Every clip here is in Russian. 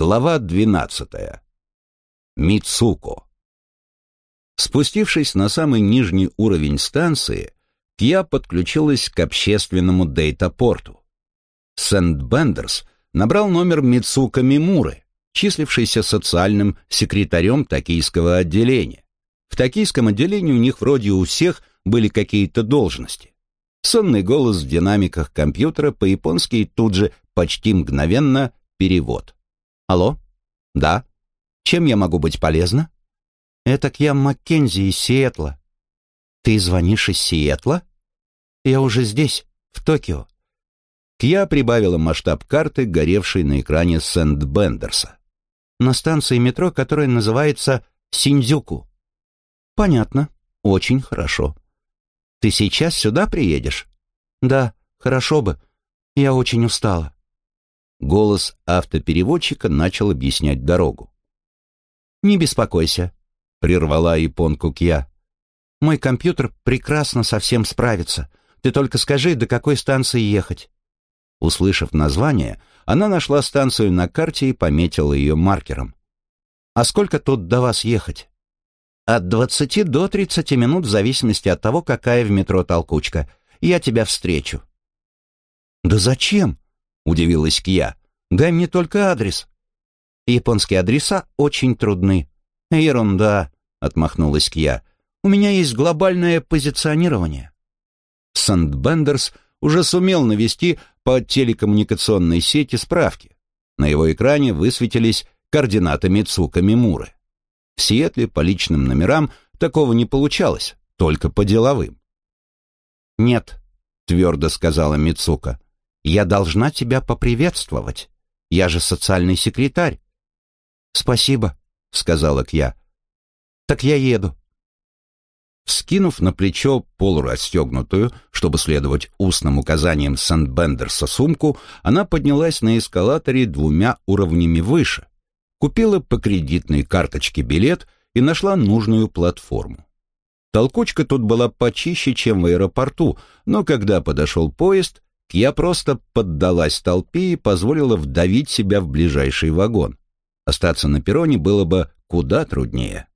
Глава 12. Мицуко. Спустившись на самый нижний уровень станции, Кья подключилась к общественному дейта-порту. Сент-Бендерс набрал номер Мицука Мимуры, числившийся социальным секретарем токийского отделения. В токийском отделении у них вроде у всех были какие-то должности. Сонный голос в динамиках компьютера по-японски тут же почти мгновенно перевод. Алло? Да. Чем я могу быть полезна? Это я Маккензи из Сиэтла. Ты звонишь из Сиэтла? Я уже здесь, в Токио. Кья прибавила масштаб карты, горевшей на экране Сент-Бендерса. На станции метро, которая называется Синдзюку. Понятно. Очень хорошо. Ты сейчас сюда приедешь? Да, хорошо бы. Я очень устала. Голос автопереводчика начал объяснять дорогу. «Не беспокойся», — прервала японку Кья. «Мой компьютер прекрасно со всем справится. Ты только скажи, до какой станции ехать». Услышав название, она нашла станцию на карте и пометила ее маркером. «А сколько тут до вас ехать?» «От двадцати до тридцати минут в зависимости от того, какая в метро толкучка. Я тебя встречу». «Да зачем?» Удивилась Кья. «Дай мне только адрес». «Японские адреса очень трудны». «Ерунда», — отмахнулась Кья. «У меня есть глобальное позиционирование». Сандбендерс уже сумел навести по телекоммуникационной сети справки. На его экране высветились координаты Мицука Мимуры. В Сиэтле по личным номерам такого не получалось, только по деловым. «Нет», — твердо сказала Мицука, я должна тебя поприветствовать. Я же социальный секретарь. Спасибо, сказала Кья. Так я еду. Скинув на плечо полурастегнутую, чтобы следовать устным указаниям Сандбендерса сумку, она поднялась на эскалаторе двумя уровнями выше, купила по кредитной карточке билет и нашла нужную платформу. Толкучка тут была почище, чем в аэропорту, но когда подошел поезд, я просто поддалась толпе и позволила вдавить себя в ближайший вагон. Остаться на перроне было бы куда труднее.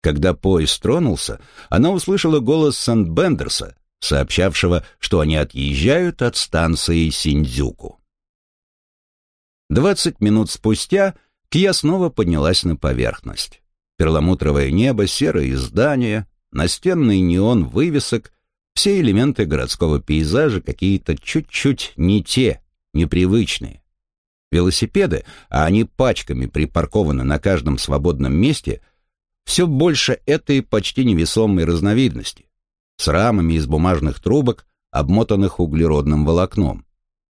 Когда поезд тронулся, она услышала голос Сандбендерса, сообщавшего, что они отъезжают от станции Синдзюку. Двадцать минут спустя Кия снова поднялась на поверхность. Перламутровое небо, серые здания, настенный неон вывесок все элементы городского пейзажа какие-то чуть-чуть не те, непривычные. Велосипеды, а они пачками припаркованы на каждом свободном месте, все больше этой почти невесомой разновидности, с рамами из бумажных трубок, обмотанных углеродным волокном.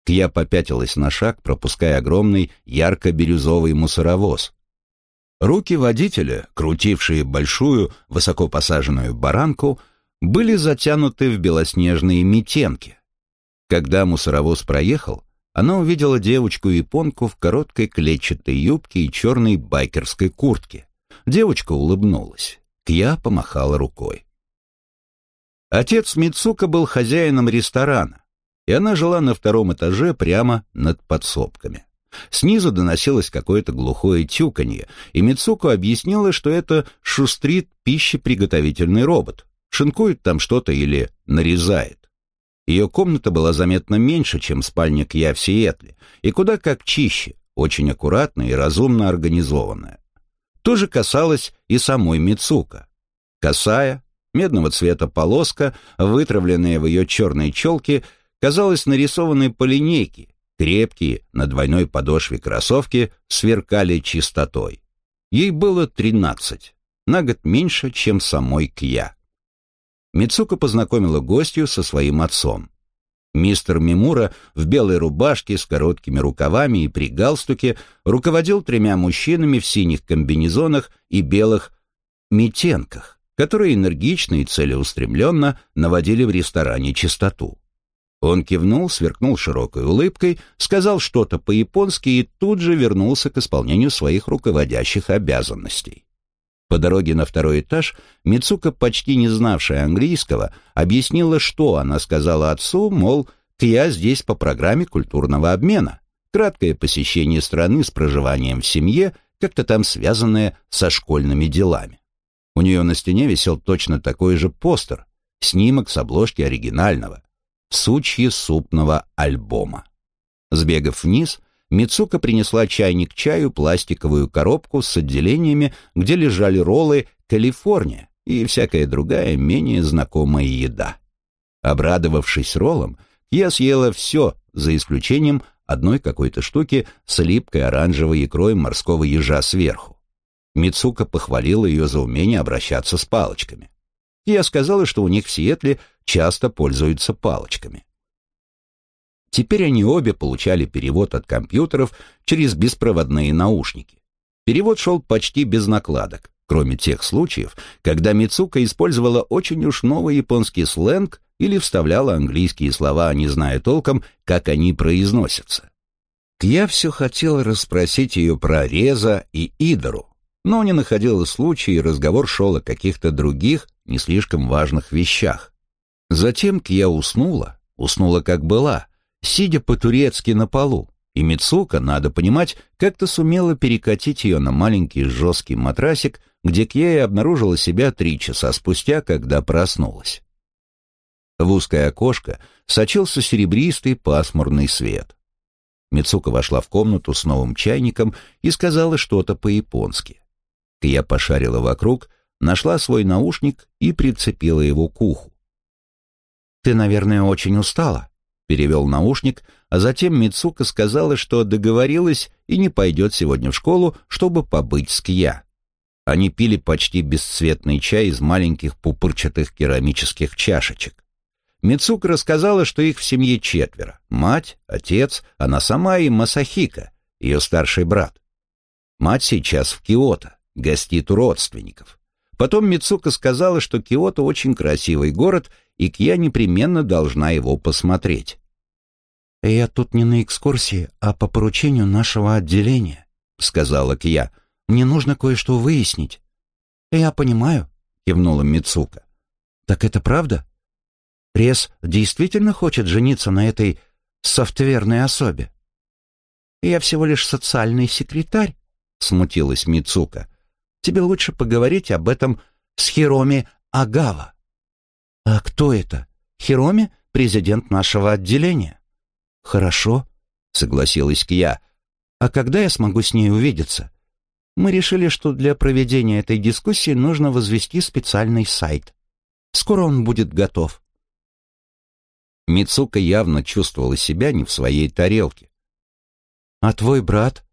Кья попятилась на шаг, пропуская огромный ярко-бирюзовый мусоровоз. Руки водителя, крутившие большую, высоко посаженную баранку, были затянуты в белоснежные метенки. Когда мусоровоз проехал, она увидела девочку-японку в короткой клетчатой юбке и черной байкерской куртке. Девочка улыбнулась. Кья помахала рукой. Отец Мицука был хозяином ресторана, и она жила на втором этаже прямо над подсобками. Снизу доносилось какое-то глухое тюканье, и Мицуку объяснила, что это шустрит пищеприготовительный робот, шинкует там что-то или нарезает. Ее комната была заметно меньше, чем спальня Кья в Сиэтле, и куда как чище, очень аккуратная и разумно организованная. То же касалось и самой Мицука. Косая, медного цвета полоска, вытравленная в ее черной челке, казалась нарисованной по линейке, крепкие, на двойной подошве кроссовки сверкали чистотой. Ей было тринадцать, на год меньше, чем самой Кья. Мицука познакомила гостью со своим отцом. Мистер Мимура в белой рубашке с короткими рукавами и при галстуке руководил тремя мужчинами в синих комбинезонах и белых метенках, которые энергично и целеустремленно наводили в ресторане чистоту. Он кивнул, сверкнул широкой улыбкой, сказал что-то по-японски и тут же вернулся к исполнению своих руководящих обязанностей. По дороге на второй этаж Мицука, почти не знавшая английского, объяснила, что она сказала отцу, мол, я здесь по программе культурного обмена. краткое посещение страны с проживанием в семье, как-то там связанное со школьными делами. У нее на стене висел точно такой же постер, снимок с обложки оригинального, сучье супного альбома. Сбегав вниз, Мицука принесла чайник чаю, пластиковую коробку с отделениями, где лежали роллы «Калифорния» и всякая другая менее знакомая еда. Обрадовавшись роллом, я съела все, за исключением одной какой-то штуки с липкой оранжевой икрой морского ежа сверху. Мицука похвалила ее за умение обращаться с палочками. Я сказала, что у них в Сиэтле часто пользуются палочками. Теперь они обе получали перевод от компьютеров через беспроводные наушники. Перевод шел почти без накладок, кроме тех случаев, когда Мицука использовала очень уж новый японский сленг или вставляла английские слова, не зная толком, как они произносятся. Я все хотел расспросить ее про Реза и Идору, но не находила случая, и разговор шел о каких-то других, не слишком важных вещах. Затем Кья уснула, уснула как была, сидя по-турецки на полу, и Мицука, надо понимать, как-то сумела перекатить ее на маленький жесткий матрасик, где Кья и обнаружила себя три часа спустя, когда проснулась. В узкое окошко сочился серебристый пасмурный свет. Мицука вошла в комнату с новым чайником и сказала что-то по-японски. Кья пошарила вокруг, нашла свой наушник и прицепила его к уху. «Ты, наверное, очень устала», перевел наушник, а затем Мицука сказала, что договорилась и не пойдет сегодня в школу, чтобы побыть с Кья. Они пили почти бесцветный чай из маленьких пупырчатых керамических чашечек. Мицука рассказала, что их в семье четверо. Мать, отец, она сама и Масахика, ее старший брат. Мать сейчас в Киото, гостит у родственников. Потом Мицука сказала, что Киото очень красивый город, и Кья непременно должна его посмотреть. «Я тут не на экскурсии, а по поручению нашего отделения», — сказала Кья. «Мне нужно кое-что выяснить». «Я понимаю», — кивнула Мицука. «Так это правда? Рез действительно хочет жениться на этой софтверной особе?» «Я всего лишь социальный секретарь», — смутилась Мицука. «Тебе лучше поговорить об этом с Хироми Агава». «А кто это? Хироми — президент нашего отделения». «Хорошо», — согласилась Кья. «А когда я смогу с ней увидеться?» Мы решили, что для проведения этой дискуссии нужно возвести специальный сайт. Скоро он будет готов. Мицука явно чувствовала себя не в своей тарелке. «А твой брат?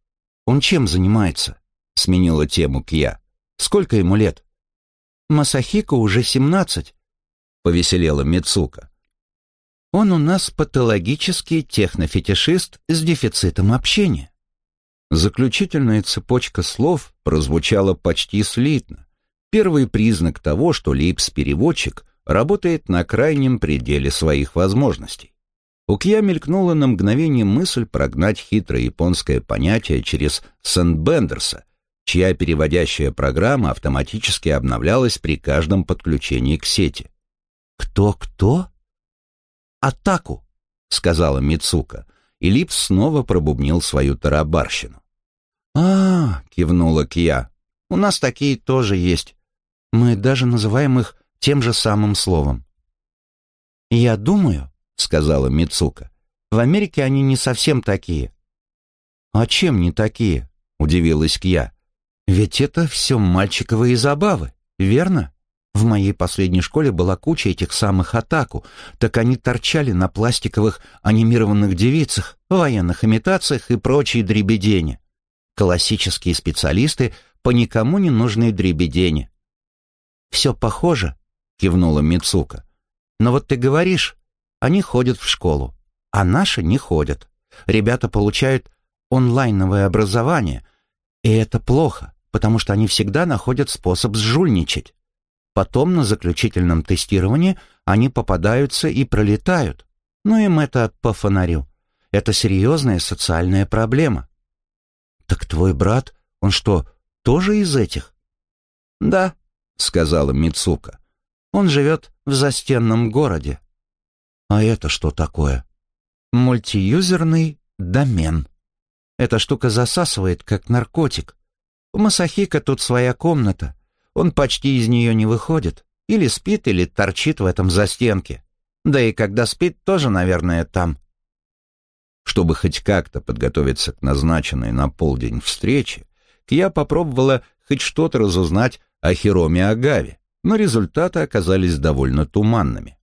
Он чем занимается?» — сменила тему Кья. «Сколько ему лет?» «Масахико уже семнадцать», — повеселела Мицука. Он у нас патологический технофетишист с дефицитом общения. Заключительная цепочка слов прозвучала почти слитно. Первый признак того, что Лейпс-переводчик работает на крайнем пределе своих возможностей. У Кья мелькнула на мгновение мысль прогнать хитрое японское понятие через Сент-Бендерса, чья переводящая программа автоматически обновлялась при каждом подключении к сети. «Кто-кто?» Атаку», — сказала Мицука, и Липс снова пробубнил свою тарабарщину. «А, — кивнула Кия, — у нас такие тоже есть. Мы даже называем их тем же самым словом». «Я думаю, — сказала Мицука, — в Америке они не совсем такие». «А чем не такие?» — удивилась Кия. «Ведь это все мальчиковые забавы, верно?» В моей последней школе была куча этих самых атаку, так они торчали на пластиковых анимированных девицах, военных имитациях и прочей дребедени. Классические специалисты по никому не нужной дребедени. «Все похоже», — кивнула Мицука. «Но вот ты говоришь, они ходят в школу, а наши не ходят. Ребята получают онлайновое образование, и это плохо, потому что они всегда находят способ сжульничать. Потом на заключительном тестировании они попадаются и пролетают. Но им это по фонарю. Это серьезная социальная проблема. Так твой брат, он что, тоже из этих? Да, сказала Мицука. Он живет в застенном городе. А это что такое? Мультиюзерный домен, Эта штука засасывает, как наркотик. У Масахика тут своя комната. Он почти из нее не выходит. Или спит, или торчит в этом застенке. Да и когда спит, тоже, наверное, там. Чтобы хоть как-то подготовиться к назначенной на полдень встрече, я попробовала хоть что-то разузнать о Хироме Агаве, но результаты оказались довольно туманными.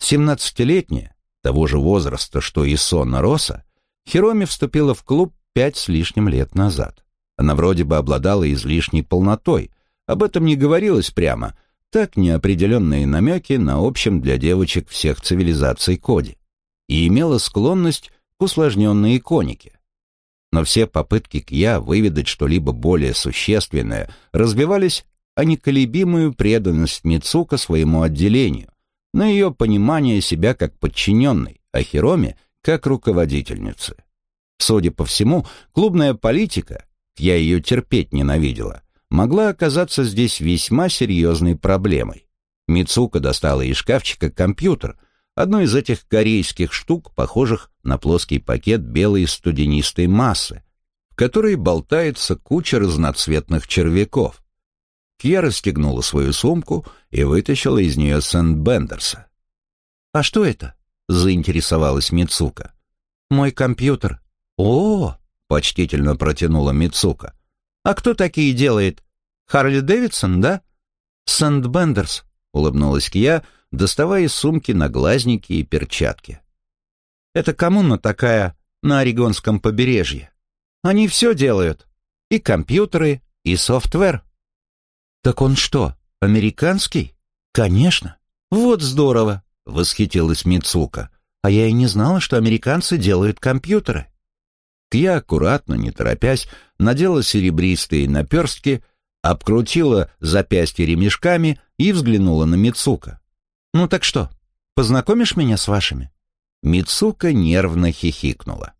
Семнадцатилетняя, того же возраста, что и Сона Роса, Хироми вступила в клуб пять с лишним лет назад. Она вроде бы обладала излишней полнотой, об этом не говорилось прямо, так неопределенные намеки на общем для девочек всех цивилизаций коде, и имела склонность к усложненной иконике. Но все попытки Кья выведать что-либо более существенное разбивались о неколебимую преданность Мицука своему отделению, на ее понимание себя как подчиненной, а Хироме как руководительницы. Судя по всему, клубная политика, я ее терпеть ненавидела, могла оказаться здесь весьма серьезной проблемой. Мицука достала из шкафчика компьютер, одну из этих корейских штук, похожих на плоский пакет белой студенистой массы, в которой болтается куча разноцветных червяков. Кья расстегнула свою сумку и вытащила из нее Сент-Бендерса. «А что это?» — заинтересовалась Мицука. «Мой компьютер». «О!» — почтительно протянула Мицука. «А кто такие делает? Харли Дэвидсон, да?» «Сент-Бендерс», — улыбнулась Кия, доставая из сумки наглазники и перчатки. «Это коммуна такая на Орегонском побережье. Они все делают. И компьютеры, и софтвер». «Так он что, американский?» «Конечно. Вот здорово», — восхитилась Мицука. «А я и не знала, что американцы делают компьютеры». Я аккуратно, не торопясь, надела серебристые наперстки, обкрутила запястье ремешками и взглянула на Мицука. «Ну так что, познакомишь меня с вашими?» Мицука нервно хихикнула.